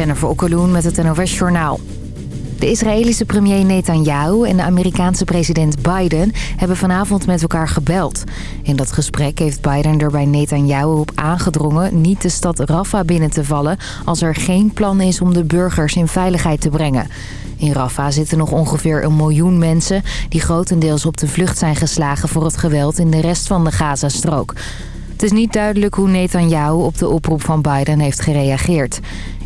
Jennifer Okkeloen met het NOS Journaal. De Israëlische premier Netanyahu en de Amerikaanse president Biden hebben vanavond met elkaar gebeld. In dat gesprek heeft Biden er bij Netanyahu op aangedrongen niet de stad Rafah binnen te vallen... als er geen plan is om de burgers in veiligheid te brengen. In Rafah zitten nog ongeveer een miljoen mensen... die grotendeels op de vlucht zijn geslagen voor het geweld in de rest van de Gazastrook. Het is niet duidelijk hoe Netanyahu op de oproep van Biden heeft gereageerd.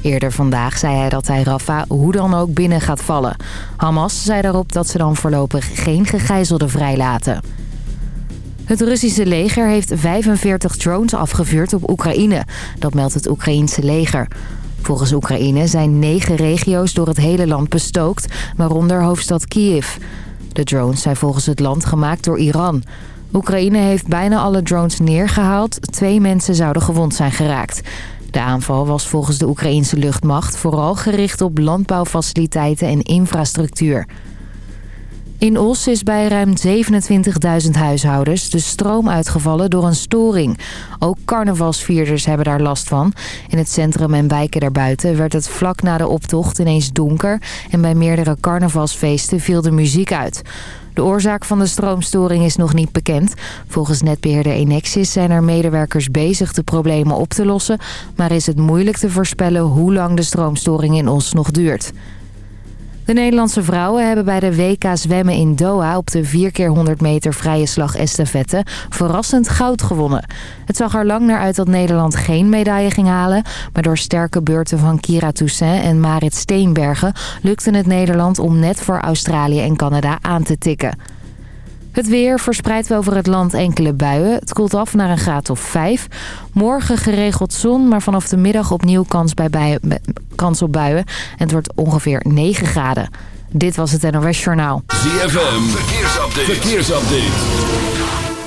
Eerder vandaag zei hij dat hij Rafah hoe dan ook binnen gaat vallen. Hamas zei daarop dat ze dan voorlopig geen gegijzelden vrijlaten. Het Russische leger heeft 45 drones afgevuurd op Oekraïne. Dat meldt het Oekraïense leger. Volgens Oekraïne zijn negen regio's door het hele land bestookt, waaronder hoofdstad Kiev. De drones zijn volgens het land gemaakt door Iran. Oekraïne heeft bijna alle drones neergehaald. Twee mensen zouden gewond zijn geraakt. De aanval was volgens de Oekraïense luchtmacht vooral gericht op landbouwfaciliteiten en infrastructuur. In Os is bij ruim 27.000 huishoudens de stroom uitgevallen door een storing. Ook carnavalsvierders hebben daar last van. In het centrum en wijken daarbuiten werd het vlak na de optocht ineens donker... en bij meerdere carnavalsfeesten viel de muziek uit. De oorzaak van de stroomstoring is nog niet bekend. Volgens netbeheerder Enexis zijn er medewerkers bezig de problemen op te lossen... maar is het moeilijk te voorspellen hoe lang de stroomstoring in Os nog duurt. De Nederlandse vrouwen hebben bij de WK zwemmen in Doha op de 4 keer 100 meter vrije slag estafette verrassend goud gewonnen. Het zag er lang naar uit dat Nederland geen medaille ging halen, maar door sterke beurten van Kira Toussaint en Marit Steenbergen lukte het Nederland om net voor Australië en Canada aan te tikken. Het weer verspreidt over het land enkele buien. Het koelt af naar een graad of 5. Morgen geregeld zon, maar vanaf de middag opnieuw kans, bij kans op buien. En het wordt ongeveer 9 graden. Dit was het NOS Journaal. ZFM, verkeersupdate. verkeersupdate.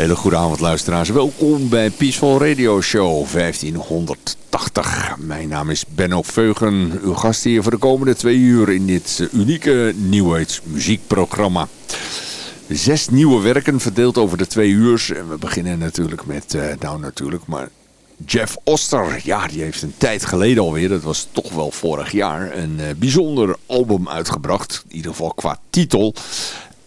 Hele goede avond luisteraars. Welkom bij Peaceful Radio Show 1580. Mijn naam is Benno Veugen. Uw gast hier voor de komende twee uur in dit unieke New muziekprogramma. Zes nieuwe werken verdeeld over de twee uur. En we beginnen natuurlijk met, uh, nou natuurlijk, maar Jeff Oster. Ja, die heeft een tijd geleden alweer, dat was toch wel vorig jaar, een uh, bijzonder album uitgebracht. In ieder geval qua titel.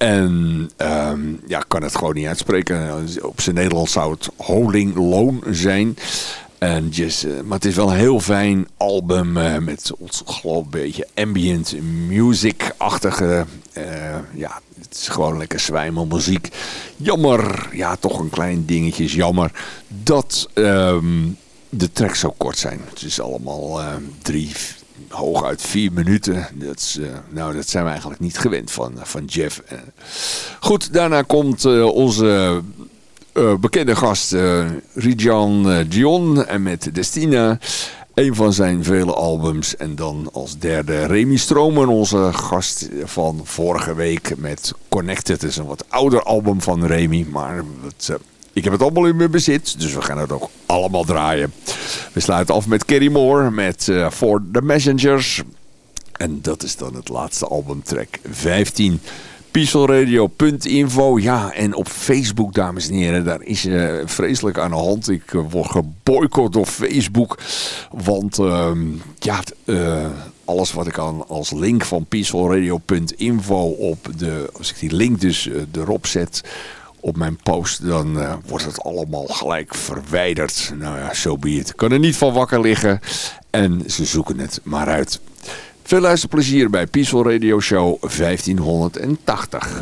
En um, ja, kan het gewoon niet uitspreken. Op zijn Nederlands zou het Holing Loon zijn. En uh, maar het is wel een heel fijn album uh, met geloof een beetje ambient music-achtige. Uh, ja, het is gewoon lekker zwijmelmuziek. Jammer, ja toch een klein dingetje is jammer dat um, de tracks zo kort zijn. Het is allemaal drie, hooguit vier minuten. Dat, is, uh, nou, dat zijn we eigenlijk niet gewend van, van Jeff. goed, daarna komt onze bekende gast Rijan Dion en met Destina. Een van zijn vele albums. En dan als derde Remy Stromen, onze gast van vorige week met Connected. Het is een wat ouder album van Remy, maar het ik heb het allemaal in mijn bezit, dus we gaan het ook allemaal draaien. We sluiten af met Kerry Moore met uh, For the Messengers. En dat is dan het laatste albumtrack 15. Peacefulradio.info. Ja, en op Facebook, dames en heren, daar is uh, vreselijk aan de hand. Ik uh, word geboycott door Facebook. Want uh, ja, alles wat ik aan als link van peacefulradio.info op de, als ik die link dus erop zet op mijn post, dan uh, wordt het allemaal gelijk verwijderd. Nou ja, zo so be it. Kan er niet van wakker liggen. En ze zoeken het maar uit. Veel luisterplezier bij Peaceful Radio Show 1580.